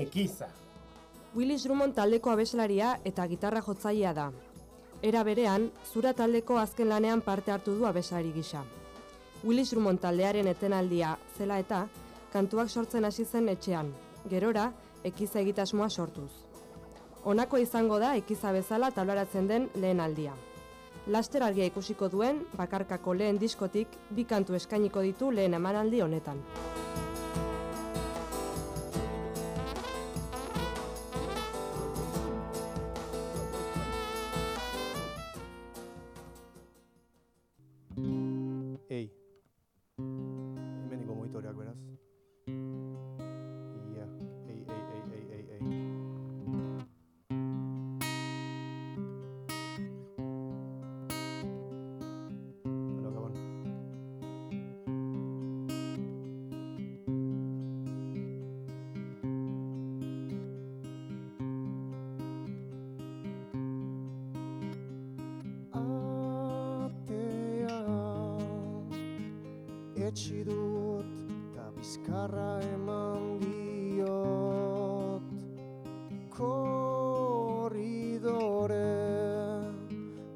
Ekiza. Willis Drummond taldeko abeslaria eta gitarra jotzailea da. Era berean, zura taldeko azken lanean parte hartu du abeslari gisa. Willis Drummond taldearen etenaldia zela eta kantuak sortzen hasi zen etxean, gerora ekiza egitasmoa sortuz. Honako izango da ekiza bezala tablaratzen den lehen aldia. Laster argia ikusiko duen, bakarkako lehen diskotik, bi kantu eskainiko ditu lehen emanaldi honetan. Ei. Hemeniko monitoreak beraz. Etxi dut eta bizkarra eman diot. Korridore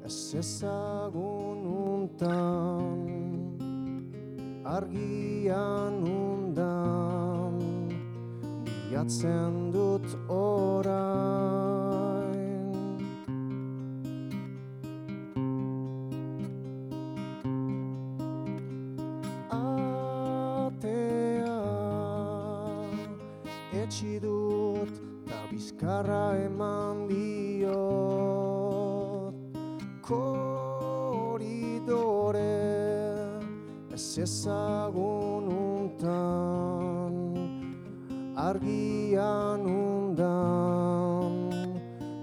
ez ezagun untan argian undan bilatzen dut orain bizkarra eman diot koridore ez ezagun untan argian undan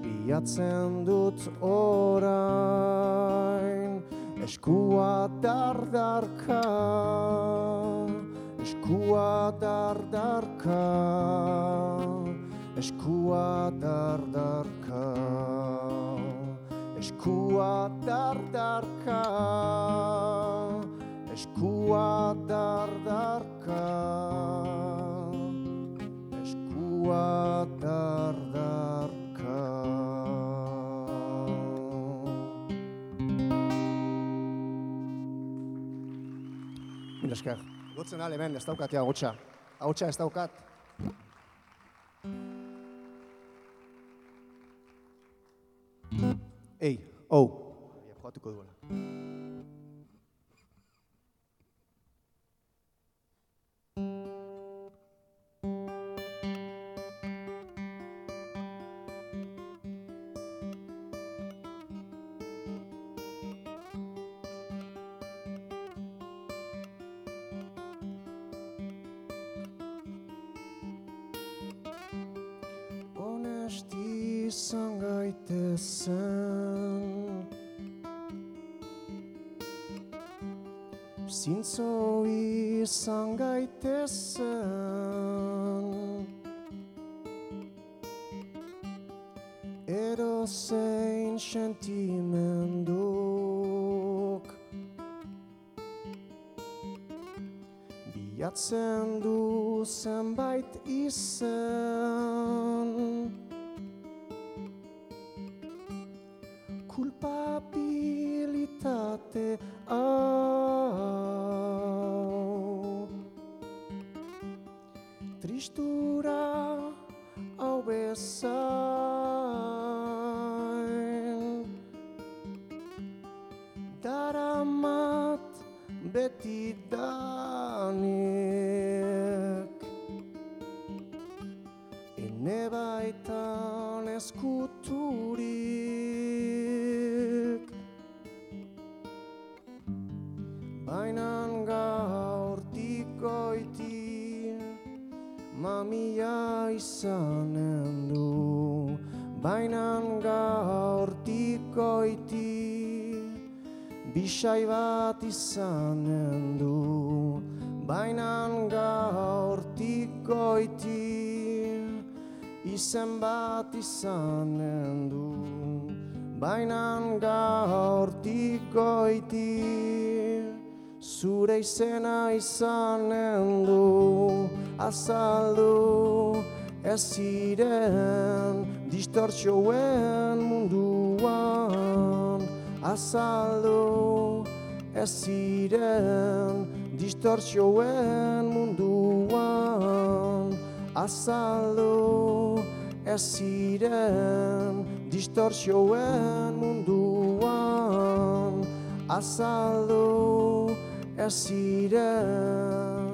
bilatzen dut orain eskua dardarka eskua dardarka eskua dardarka eskua dardarka eskua dardarka eskua dardarka Mila esker. Gotzen ale hemen, ez daukat agotxa. Agotxa ez daukat. Ja, joatuko duela. Honesti izan gaitezen Zintzo izan gaitezen Edozein sentimenduk Bilatzen du zenbait izen Kulpabilitate beti danik. Ene baitan eskuturik Bainan gaurtik goiti Mamia izanen du. Bainan gaurtik goiti Bisai bat izanen du Bainan gaurtik goiti Izen bat izanen du Bainan gaurtik goiti Zure izena izanen du Azaldu ez ziren distortzioen munduan azaldu ez ziren distortzioen munduan azaldu ez ziren distortzioen munduan azaldu ez ziren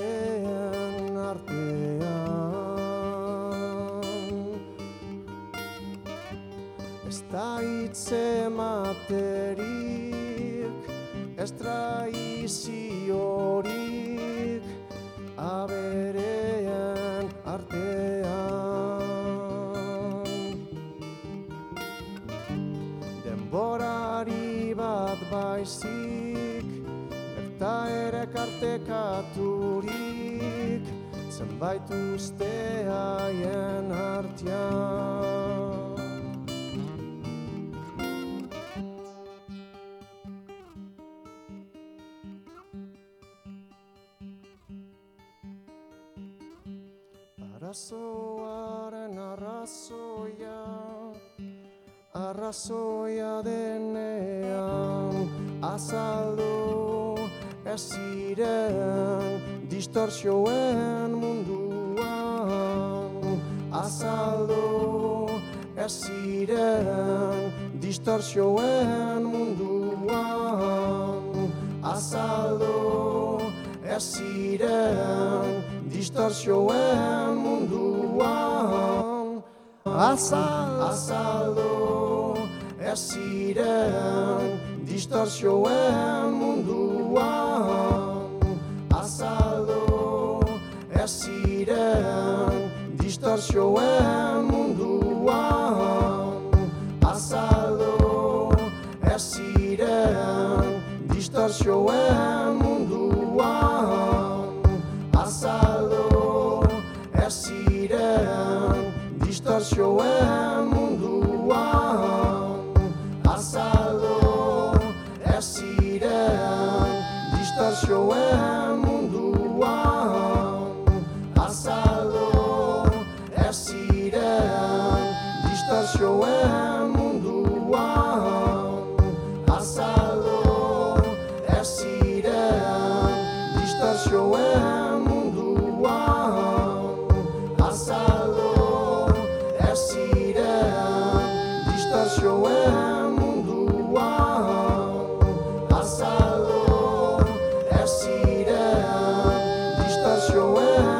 materik, ez traiziorik, aberean artean. baizik Eta ere kartekaturik Zenbait uste haien hartian Arazoaren arrazoia Arrazoia denean azaldu ez ziren distorsioen munduan. Azaldu ez ziren distorsioen munduan. Azaldu ez ziren distorsioen munduan azaldu ez ziren distorsioen munduan azaldu ez ziren distorsioen munduan azaldu ez ziren distorsioen distorsioen munduan azaldu ez ziren distorsioen munduan azaldu ez ziren distorsioen munduan azaldu ez ziren distorsioen your way.